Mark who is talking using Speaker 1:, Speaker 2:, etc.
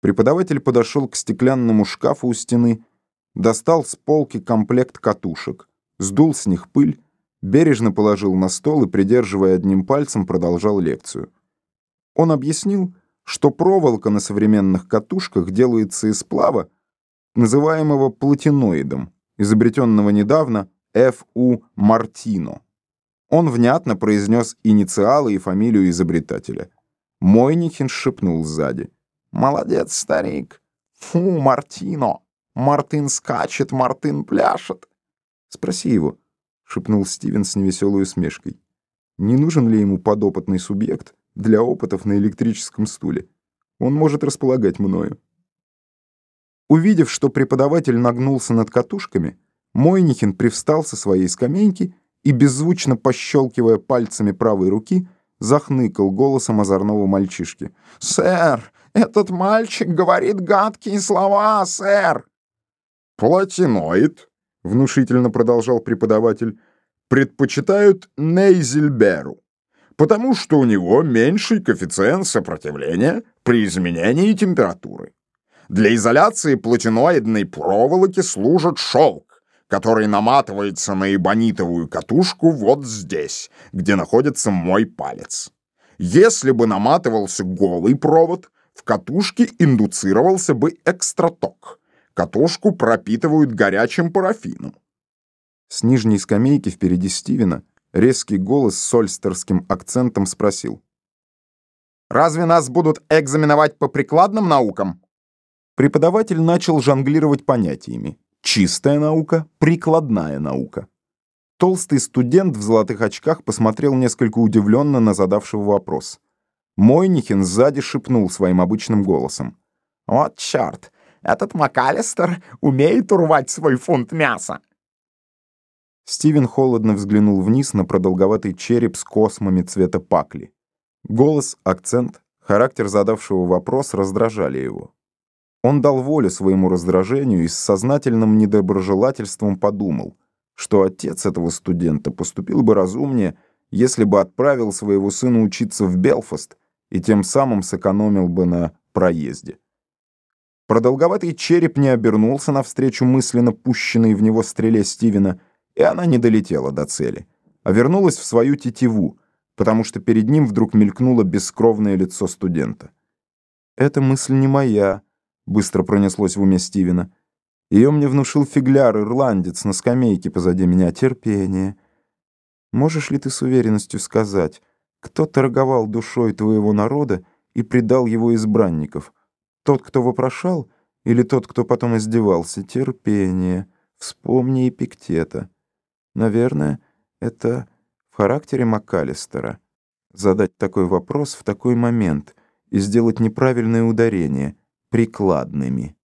Speaker 1: Преподаватель подошел к стеклянному шкафу у стены, достал с полки комплект катушек, сдул с них пыль, бережно положил на стол и, придерживая одним пальцем, продолжал лекцию. Он объяснил, что проволока на современных катушках делается из сплава, называемого платиноидом, изобретенного недавно Ф.У. Мартино. Он внятно произнес инициалы и фамилию изобретателя. Мойнихин шепнул сзади. «Молодец, старик! Фу, Мартино! Мартын скачет, Мартын пляшет!» «Спроси его», — шепнул Стивен с невеселой усмешкой. «Не нужен ли ему подопытный субъект для опытов на электрическом стуле? Он может располагать мною». Увидев, что преподаватель нагнулся над катушками, Мойнихин привстал со своей скамейки и, беззвучно пощелкивая пальцами правой руки, захныкал голосом озорного мальчишки. «Сэр, этот мальчик говорит гадкие слова, сэр!»
Speaker 2: «Платиноид», — внушительно продолжал преподаватель, «предпочитают Нейзельберу, потому что у него меньший коэффициент сопротивления при изменении температуры. Для изоляции платиноидной проволоки служит шелк, который наматывается на эбонитовую катушку вот здесь, где находится мой палец. Если бы наматывался голый провод, в катушке индуцировался бы экстраток. Катушку пропитывают горячим парафином.
Speaker 1: С нижней скамейки впереди Стивена резкий голос с сольстерским акцентом спросил. «Разве нас будут экзаменовать по прикладным наукам?» Преподаватель начал жонглировать понятиями. Чистая наука, прикладная наука. Толстый студент в золотых очках посмотрел несколько удивленно на задавшего вопрос. Мойнихин сзади шепнул своим обычным голосом. «Вот черт, этот МакАлистер умеет урвать свой фунт мяса!» Стивен холодно взглянул вниз на продолговатый череп с космами цвета пакли. Голос, акцент, характер задавшего вопрос раздражали его. Он дал волю своему раздражению и с сознательным недоброжелательством подумал, что отец этого студента поступил бы разумнее, если бы отправил своего сына учиться в Белфаст и тем самым сэкономил бы на проезде. Продолговатый череп не обернулся навстречу мысленно пущенной в него стреле Стивена, и она не долетела до цели, а вернулась в свою тетиву, потому что перед ним вдруг мелькнуло бескровное лицо студента. «Эта мысль не моя», быстро пронеслось в уме Стивена. Ее мне внушил фигляр, ирландец, на скамейке позади меня. Терпение. Можешь ли ты с уверенностью сказать, кто торговал душой твоего народа и предал его избранников? Тот, кто вопрошал, или тот, кто потом издевался? Терпение. Вспомни Эпиктета. Наверное, это в характере МакАлистера. Задать такой вопрос в такой момент и сделать неправильное ударение — прикладными.